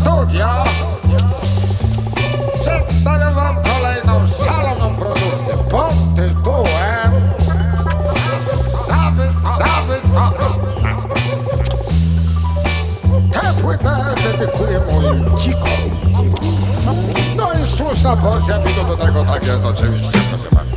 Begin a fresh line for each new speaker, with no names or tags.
studio przedstawiam wam kolejną szaloną produkcję pod tytułem Za wysoko, za wysoko. Tę płytę dedykuję moim dzikom. No i słuszna porcja widu do tego tak jest oczywiście, proszę pana.